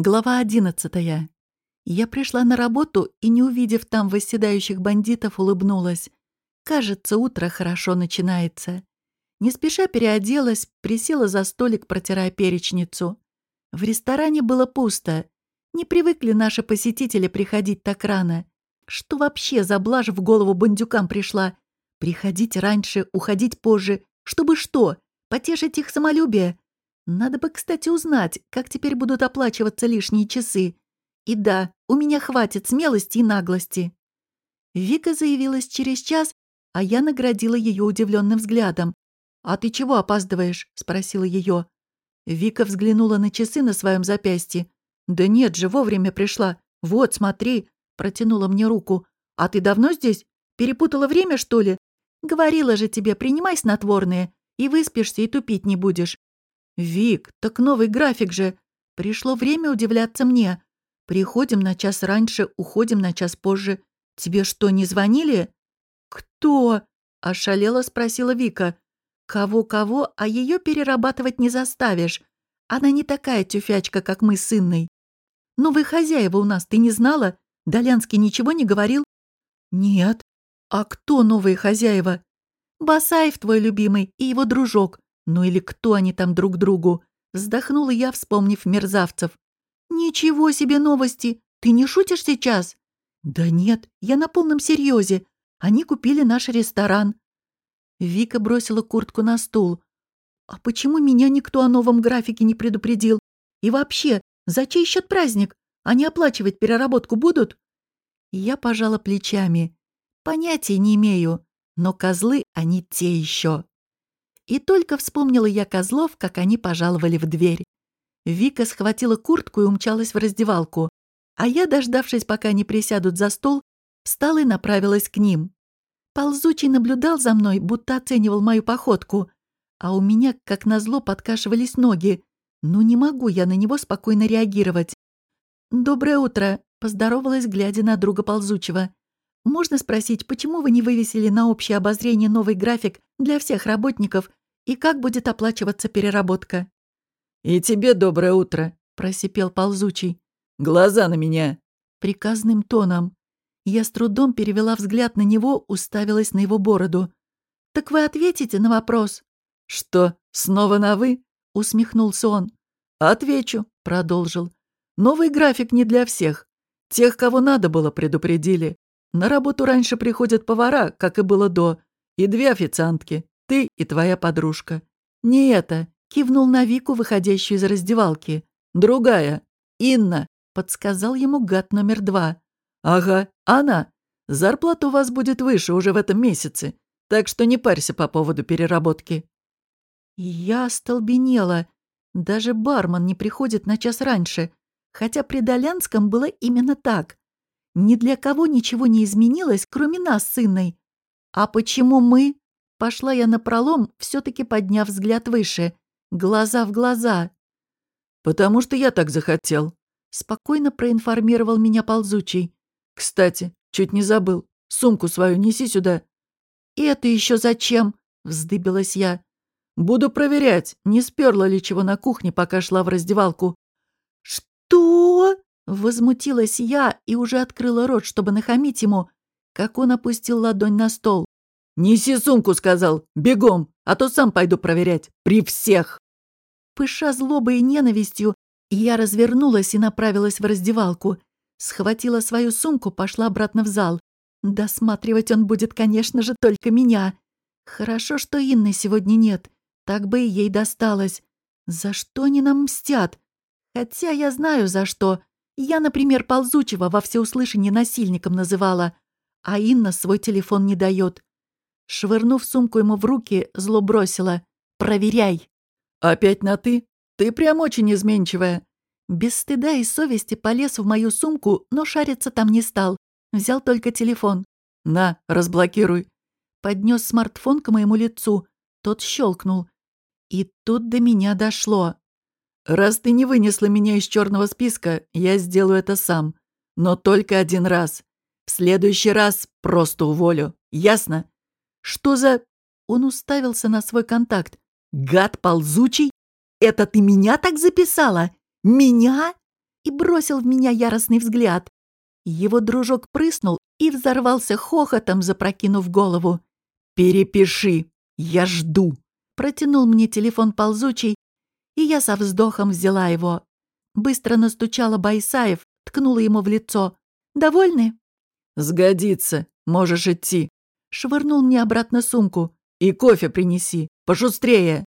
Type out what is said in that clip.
Глава одиннадцатая. Я пришла на работу и, не увидев там восседающих бандитов, улыбнулась. Кажется, утро хорошо начинается. Не спеша переоделась, присела за столик, протирая перечницу. В ресторане было пусто. Не привыкли наши посетители приходить так рано. Что вообще за блажь в голову бандюкам пришла? Приходить раньше, уходить позже. Чтобы что? Потешить их самолюбие? Надо бы, кстати, узнать, как теперь будут оплачиваться лишние часы. И да, у меня хватит смелости и наглости. Вика заявилась через час, а я наградила ее удивленным взглядом. «А ты чего опаздываешь?» — спросила ее. Вика взглянула на часы на своем запястье. «Да нет же, вовремя пришла. Вот, смотри!» — протянула мне руку. «А ты давно здесь? Перепутала время, что ли? Говорила же тебе, принимай снотворные, и выспишься, и тупить не будешь. «Вик, так новый график же! Пришло время удивляться мне. Приходим на час раньше, уходим на час позже. Тебе что, не звонили?» «Кто?» — ошалела спросила Вика. «Кого-кого, а ее перерабатывать не заставишь. Она не такая тюфячка, как мы с Инной. Новые хозяева у нас, ты не знала? Долянский ничего не говорил?» «Нет. А кто новые хозяева?» «Басаев твой любимый и его дружок. Ну или кто они там друг другу? Вздохнула я, вспомнив мерзавцев. «Ничего себе новости! Ты не шутишь сейчас?» «Да нет, я на полном серьезе. Они купили наш ресторан». Вика бросила куртку на стул. «А почему меня никто о новом графике не предупредил? И вообще, за чей счет праздник? Они оплачивать переработку будут?» Я пожала плечами. Понятия не имею, но козлы они те еще. И только вспомнила я козлов, как они пожаловали в дверь. Вика схватила куртку и умчалась в раздевалку, а я, дождавшись, пока они присядут за стол, встала и направилась к ним. Ползучий наблюдал за мной, будто оценивал мою походку, а у меня, как назло, подкашивались ноги. Ну не могу я на него спокойно реагировать. «Доброе утро», — поздоровалась, глядя на друга ползучего. «Можно спросить, почему вы не вывесили на общее обозрение новый график для всех работников и как будет оплачиваться переработка?» «И тебе доброе утро», — просипел ползучий. «Глаза на меня!» Приказным тоном. Я с трудом перевела взгляд на него, уставилась на его бороду. «Так вы ответите на вопрос?» «Что, снова на «вы»?» — усмехнулся он. «Отвечу», — продолжил. «Новый график не для всех. Тех, кого надо было, предупредили. На работу раньше приходят повара, как и было до, и две официантки. Ты и твоя подружка. Не это, кивнул на Вику, выходящую из раздевалки. Другая. Инна, подсказал ему гад номер два. Ага, она. Зарплата у вас будет выше уже в этом месяце, так что не парься по поводу переработки. Я остолбенела. Даже бармен не приходит на час раньше, хотя при Долянском было именно так. Ни для кого ничего не изменилось, кроме нас с Инной. А почему мы? Пошла я на пролом, все-таки подняв взгляд выше. Глаза в глаза. «Потому что я так захотел», — спокойно проинформировал меня ползучий. «Кстати, чуть не забыл. Сумку свою неси сюда». «И это еще зачем?» — вздыбилась я. «Буду проверять, не сперла ли чего на кухне, пока шла в раздевалку». «Что?» — возмутилась я и уже открыла рот, чтобы нахамить ему, как он опустил ладонь на стол. «Неси сумку», — сказал. «Бегом, а то сам пойду проверять. При всех!» Пыша злобой и ненавистью, я развернулась и направилась в раздевалку. Схватила свою сумку, пошла обратно в зал. Досматривать он будет, конечно же, только меня. Хорошо, что Инны сегодня нет. Так бы и ей досталось. За что они нам мстят? Хотя я знаю, за что. Я, например, ползучего во всеуслышание насильником называла. А Инна свой телефон не дает. Швырнув сумку ему в руки, зло бросила. «Проверяй!» «Опять на «ты»? Ты прям очень изменчивая!» Без стыда и совести полез в мою сумку, но шариться там не стал. Взял только телефон. «На, разблокируй!» Поднес смартфон к моему лицу. Тот щелкнул. И тут до меня дошло. «Раз ты не вынесла меня из черного списка, я сделаю это сам. Но только один раз. В следующий раз просто уволю. Ясно?» Что за...» Он уставился на свой контакт. «Гад ползучий? Это ты меня так записала? Меня?» и бросил в меня яростный взгляд. Его дружок прыснул и взорвался хохотом, запрокинув голову. «Перепиши, я жду!» Протянул мне телефон ползучий, и я со вздохом взяла его. Быстро настучала Байсаев, ткнула ему в лицо. «Довольны?» «Сгодится, можешь идти». Швырнул мне обратно сумку. «И кофе принеси, пошустрее!»